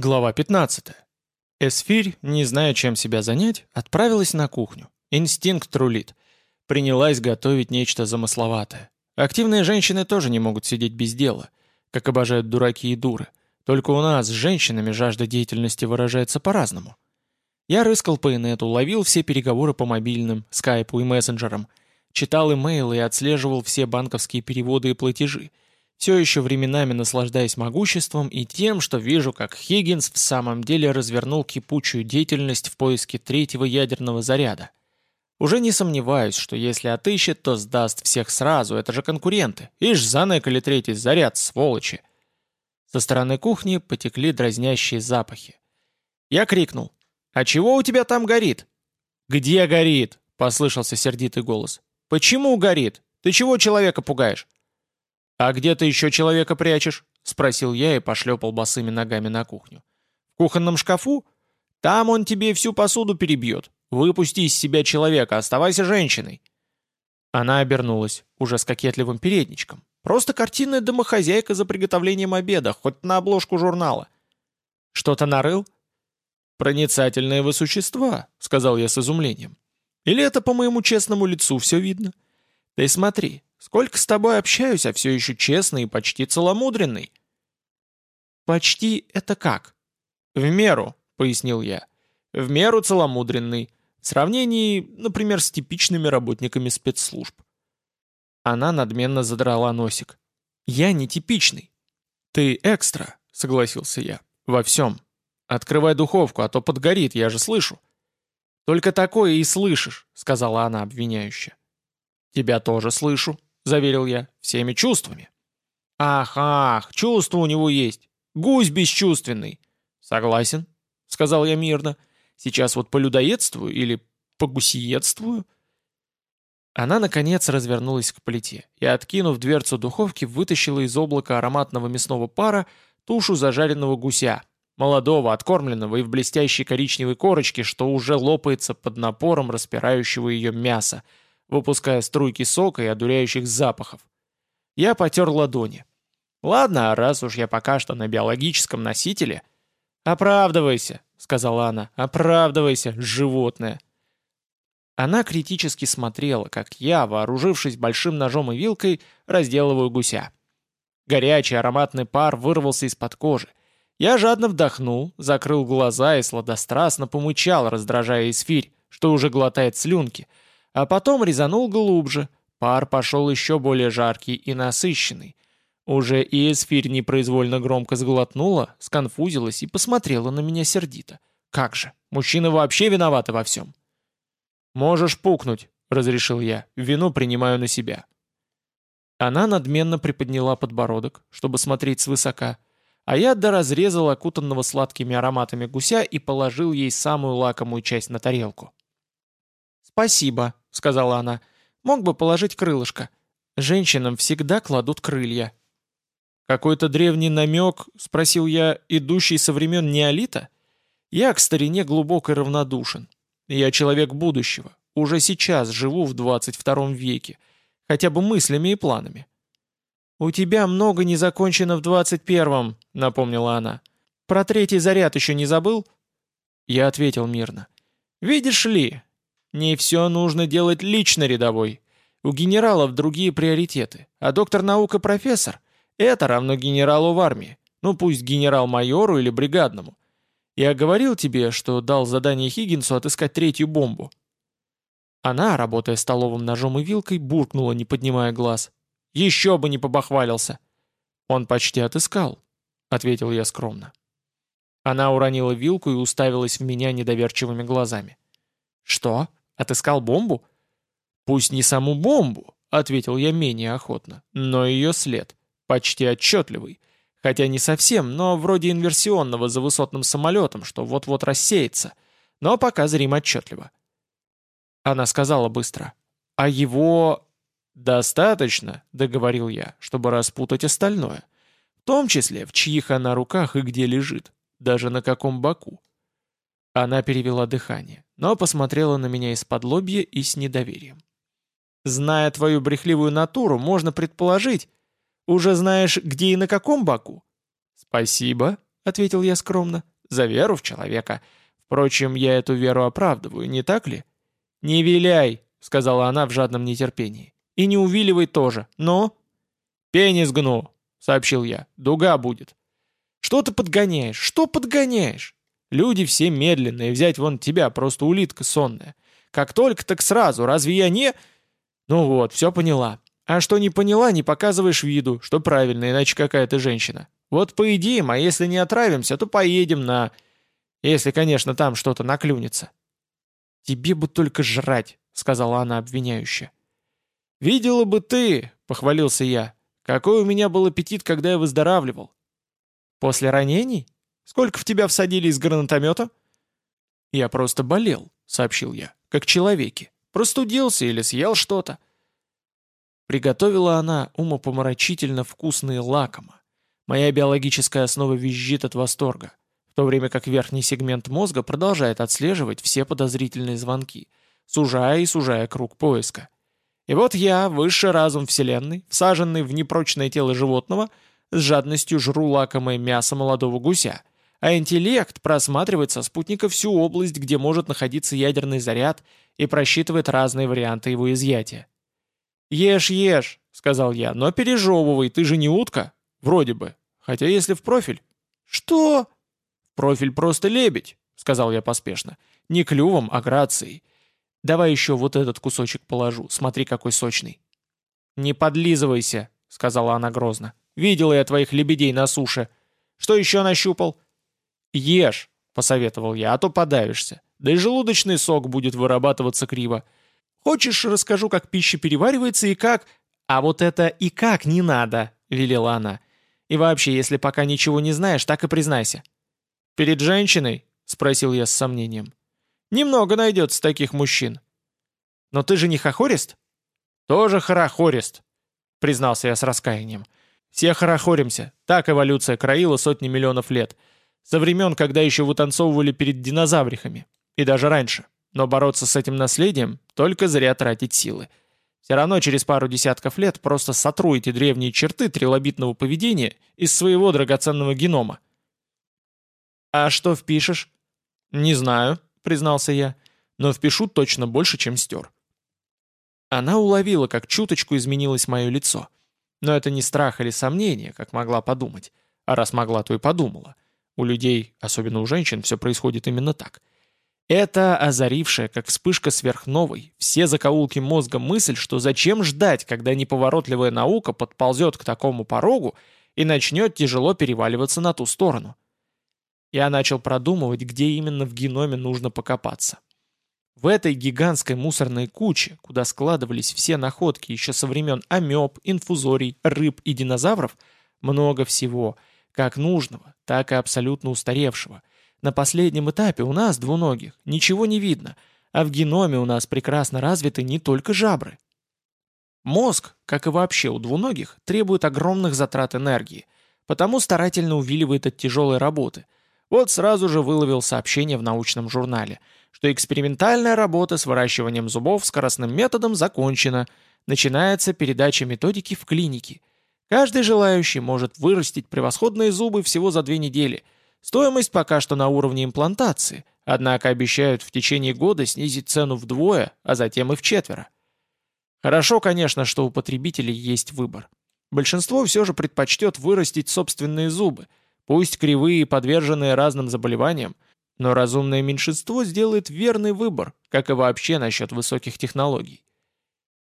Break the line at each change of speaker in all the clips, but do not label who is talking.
Глава 15. Эсфирь, не зная, чем себя занять, отправилась на кухню. Инстинкт рулит. Принялась готовить нечто замысловатое. Активные женщины тоже не могут сидеть без дела, как обожают дураки и дуры. Только у нас с женщинами жажда деятельности выражается по-разному. Я рыскал по инету, ловил все переговоры по мобильным, скайпу и мессенджерам, читал имейлы и отслеживал все банковские переводы и платежи – все еще временами наслаждаясь могуществом и тем, что вижу, как Хиггинс в самом деле развернул кипучую деятельность в поиске третьего ядерного заряда. Уже не сомневаюсь, что если отыщет, то сдаст всех сразу, это же конкуренты. Ишь, заныкали третий заряд, сволочи. Со стороны кухни потекли дразнящие запахи. Я крикнул. «А чего у тебя там горит?» «Где горит?» — послышался сердитый голос. «Почему горит? Ты чего человека пугаешь?» «А где ты еще человека прячешь?» — спросил я и пошлепал босыми ногами на кухню. «В кухонном шкафу? Там он тебе всю посуду перебьет. Выпусти из себя человека, оставайся женщиной». Она обернулась, уже с кокетливым передничком. Просто картинная домохозяйка за приготовлением обеда, хоть на обложку журнала. «Что-то нарыл?» «Проницательные вы существа», — сказал я с изумлением. «Или это по моему честному лицу все видно? Ты смотри, Сколько с тобой общаюсь, а все еще честный и почти целомудренный». «Почти это как?» «В меру», — пояснил я. «В меру целомудренный. В сравнении, например, с типичными работниками спецслужб». Она надменно задрала носик. «Я не типичный». «Ты экстра», — согласился я. «Во всем. Открывай духовку, а то подгорит, я же слышу». «Только такое и слышишь», — сказала она обвиняюще. «Тебя тоже слышу», заверил я, — «всеми чувствами». «Ах, ах, чувство у него есть. Гусь бесчувственный». «Согласен», — сказал я мирно. «Сейчас вот полюдоедствую или погусиедствую?» Она, наконец, развернулась к плите и, откинув дверцу духовки, вытащила из облака ароматного мясного пара тушу зажаренного гуся, молодого, откормленного и в блестящей коричневой корочке, что уже лопается под напором распирающего ее мяса, выпуская струйки сока и одуряющих запахов. Я потер ладони. «Ладно, раз уж я пока что на биологическом носителе...» «Оправдывайся», — сказала она, — «оправдывайся, животное». Она критически смотрела, как я, вооружившись большим ножом и вилкой, разделываю гуся. Горячий ароматный пар вырвался из-под кожи. Я жадно вдохнул, закрыл глаза и сладострастно помычал, раздражая эсфирь, что уже глотает слюнки — а потом резанул глубже. Пар пошел еще более жаркий и насыщенный. Уже и эсфирь непроизвольно громко сглотнула, сконфузилась и посмотрела на меня сердито. «Как же, мужчины вообще виноваты во всем!» «Можешь пукнуть», — разрешил я, — «вину принимаю на себя». Она надменно приподняла подбородок, чтобы смотреть свысока, а я доразрезал окутанного сладкими ароматами гуся и положил ей самую лакомую часть на тарелку. «Спасибо», — сказала она. «Мог бы положить крылышко. Женщинам всегда кладут крылья». «Какой-то древний намек?» — спросил я, идущий со времен неолита. «Я к старине глубоко равнодушен. Я человек будущего. Уже сейчас живу в 22 веке. Хотя бы мыслями и планами». «У тебя много не закончено в 21-м», — напомнила она. «Про третий заряд еще не забыл?» Я ответил мирно. «Видишь ли, не все нужно делать лично рядовой. У генералов другие приоритеты, а доктор наук и профессор — это равно генералу в армии, ну пусть генерал-майору или бригадному. Я говорил тебе, что дал задание Хиггинсу отыскать третью бомбу. Она, работая столовым ножом и вилкой, буркнула, не поднимая глаз. «Еще бы не побахвалился!» «Он почти отыскал», — ответил я скромно. Она уронила вилку и уставилась в меня недоверчивыми глазами. «Что? Отыскал бомбу? Пусть не саму бомбу, ответил я менее охотно, но ее след, почти отчетливый. Хотя не совсем, но вроде инверсионного за высотным самолетом, что вот-вот рассеется, но пока зримо отчетливо. Она сказала быстро. «А его...» «Достаточно», — договорил я, чтобы распутать остальное. В том числе, в чьих она руках и где лежит, даже на каком боку. Она перевела дыхание, но посмотрела на меня из-под лобья и с недоверием. «Зная твою брехливую натуру, можно предположить. Уже знаешь, где и на каком боку?» «Спасибо», — ответил я скромно, — «за веру в человека. Впрочем, я эту веру оправдываю, не так ли?» «Не виляй», — сказала она в жадном нетерпении. «И не увиливай тоже, но...» «Пенис гну», — сообщил я, — «дуга будет». «Что ты подгоняешь? Что подгоняешь? Люди все медленные, взять вон тебя, просто улитка сонная. Как только, так сразу, разве я не...» «Ну вот, все поняла. А что не поняла, не показываешь виду, что правильно, иначе какая ты женщина. Вот поедим, а если не отравимся, то поедем на... Если, конечно, там что-то наклюнется». «Тебе бы только жрать», — сказала она обвиняюще. «Видела бы ты», — похвалился я, — «какой у меня был аппетит, когда я выздоравливал». «После ранений? Сколько в тебя всадили из гранатомета?» «Я просто болел», — сообщил я, — «как человеки. Простудился или съел что-то». Приготовила она умопомрачительно вкусные лакома. Моя биологическая основа визжит от восторга, в то время как верхний сегмент мозга продолжает отслеживать все подозрительные звонки, сужая и сужая круг поиска. И вот я, высший разум Вселенной, всаженный в непрочное тело животного, с жадностью жру лакомое мясо молодого гуся, а интеллект просматривает со спутника всю область, где может находиться ядерный заряд и просчитывает разные варианты его изъятия. «Ешь, ешь», — сказал я, — «но пережевывай, ты же не утка?» «Вроде бы. Хотя если в профиль...» «Что?» «В профиль просто лебедь», — сказал я поспешно. «Не клювом, а грацией. Давай еще вот этот кусочек положу, смотри, какой сочный». «Не подлизывайся», — сказала она грозно. «Видела я твоих лебедей на суше. Что еще нащупал?» «Ешь», — посоветовал я, — «а то подавишься. Да и желудочный сок будет вырабатываться криво. Хочешь, расскажу, как пища переваривается и как...» «А вот это и как не надо», — велела она. «И вообще, если пока ничего не знаешь, так и признайся». «Перед женщиной?» — спросил я с сомнением. «Немного найдется таких мужчин». «Но ты же не хохорист?» «Тоже хорохорист», — признался я с раскаянием. «Все хорохоримся. Так эволюция краила сотни миллионов лет. Со времен, когда еще вытанцовывали перед динозаврихами. И даже раньше. Но бороться с этим наследием – только зря тратить силы. Все равно через пару десятков лет просто сотру эти древние черты трилобитного поведения из своего драгоценного генома. «А что впишешь?» «Не знаю», — признался я, — «но впишу точно больше, чем стер». Она уловила, как чуточку изменилось мое лицо. Но это не страх или сомнение, как могла подумать. А раз могла, то и подумала. У людей, особенно у женщин, все происходит именно так. Это озарившая, как вспышка сверхновой, все закоулки мозга мысль, что зачем ждать, когда неповоротливая наука подползет к такому порогу и начнет тяжело переваливаться на ту сторону. Я начал продумывать, где именно в геноме нужно покопаться. В этой гигантской мусорной куче, куда складывались все находки еще со времен амеб, инфузорий, рыб и динозавров, много всего, как нужного, так и абсолютно устаревшего – на последнем этапе у нас, двуногих, ничего не видно, а в геноме у нас прекрасно развиты не только жабры. Мозг, как и вообще у двуногих, требует огромных затрат энергии, потому старательно увиливает от тяжелой работы. Вот сразу же выловил сообщение в научном журнале, что экспериментальная работа с выращиванием зубов скоростным методом закончена, начинается передача методики в клинике. Каждый желающий может вырастить превосходные зубы всего за две недели – Стоимость пока что на уровне имплантации, однако обещают в течение года снизить цену вдвое, а затем и в четверо. Хорошо, конечно, что у потребителей есть выбор. Большинство все же предпочтет вырастить собственные зубы, пусть кривые и подверженные разным заболеваниям, но разумное меньшинство сделает верный выбор, как и вообще насчет высоких технологий.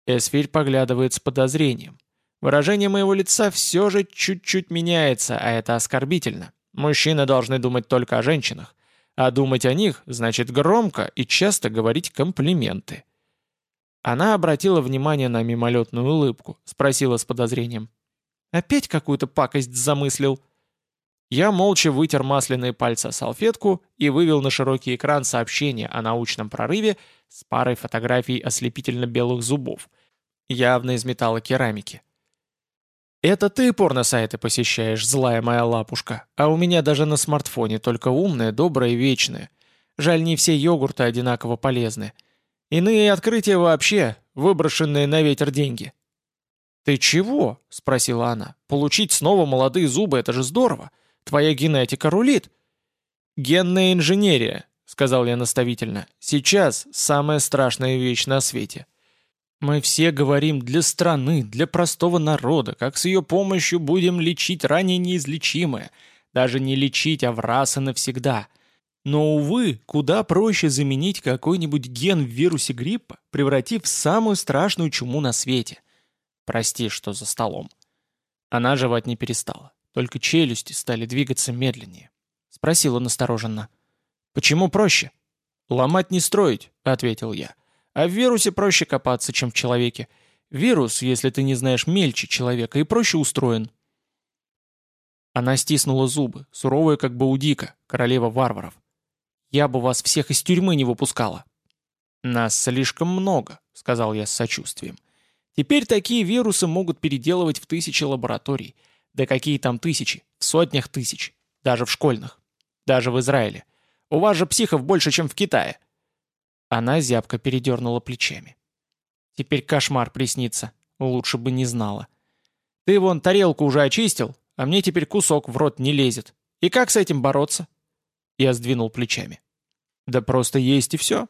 Эсфирь поглядывает с подозрением. Выражение моего лица все же чуть-чуть меняется, а это оскорбительно. Мужчины должны думать только о женщинах, а думать о них значит громко и часто говорить комплименты. Она обратила внимание на мимолетную улыбку, спросила с подозрением. «Опять какую-то пакость замыслил?» Я молча вытер масляные пальцы о салфетку и вывел на широкий экран сообщение о научном прорыве с парой фотографий ослепительно-белых зубов, явно из металлокерамики. «Это ты порно-сайты посещаешь, злая моя лапушка, а у меня даже на смартфоне только умное, доброе и вечное. Жаль, не все йогурты одинаково полезны. Иные открытия вообще, выброшенные на ветер деньги». «Ты чего?» — спросила она. «Получить снова молодые зубы — это же здорово. Твоя генетика рулит. Генная инженерия, сказал я наставительно. Сейчас самая страшная вещь на свете. Мы все говорим для страны, для простого народа, как с ее помощью будем лечить ранее неизлечимое. Даже не лечить, а в раз и навсегда. Но, увы, куда проще заменить какой-нибудь ген в вирусе гриппа, превратив в самую страшную чуму на свете. Прости, что за столом. Она жевать не перестала, только челюсти стали двигаться медленнее. Спросила настороженно. «Почему проще?» «Ломать не строить», — ответил я. А в вирусе проще копаться, чем в человеке. Вирус, если ты не знаешь, мельче человека и проще устроен. Она стиснула зубы, суровая, как Баудика, королева варваров. «Я бы вас всех из тюрьмы не выпускала». «Нас слишком много», — сказал я с сочувствием. «Теперь такие вирусы могут переделывать в тысячи лабораторий. Да какие там тысячи? В сотнях тысяч. Даже в школьных. Даже в Израиле. У вас же психов больше, чем в Китае. Она зябко передернула плечами. «Теперь кошмар приснится. Лучше бы не знала. Ты вон тарелку уже очистил, а мне теперь кусок в рот не лезет. И как с этим бороться?» Я сдвинул плечами. «Да просто есть и все.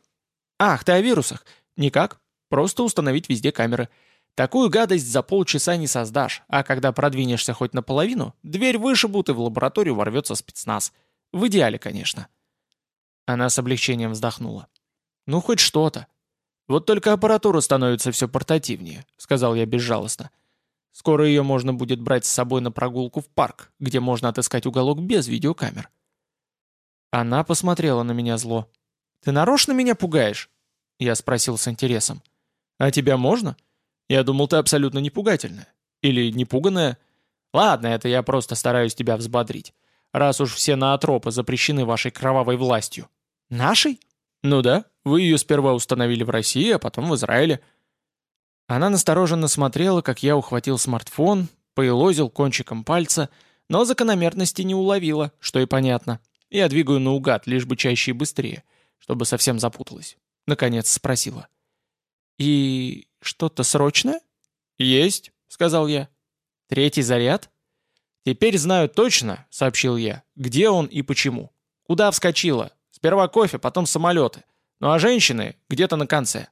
Ах, ты о вирусах. Никак. Просто установить везде камеры. Такую гадость за полчаса не создашь, а когда продвинешься хоть наполовину, дверь вышибут и в лабораторию ворвется спецназ. В идеале, конечно». Она с облегчением вздохнула. Ну, хоть что-то. Вот только аппаратура становится все портативнее, сказал я безжалостно. Скоро ее можно будет брать с собой на прогулку в парк, где можно отыскать уголок без видеокамер. Она посмотрела на меня зло. «Ты нарочно меня пугаешь?» Я спросил с интересом. «А тебя можно? Я думал, ты абсолютно непугательная. Или непуганная. Ладно, это я просто стараюсь тебя взбодрить. Раз уж все наотропы запрещены вашей кровавой властью». «Нашей?» «Ну да, вы ее сперва установили в России, а потом в Израиле». Она настороженно смотрела, как я ухватил смартфон, поелозил кончиком пальца, но закономерности не уловила, что и понятно. Я двигаю наугад, лишь бы чаще и быстрее, чтобы совсем запуталась. Наконец спросила. «И что-то срочное?» «Есть», — сказал я. «Третий заряд?» «Теперь знаю точно», — сообщил я, — «где он и почему. Куда вскочила? Сперва кофе, потом самолеты. Ну а женщины где-то на конце.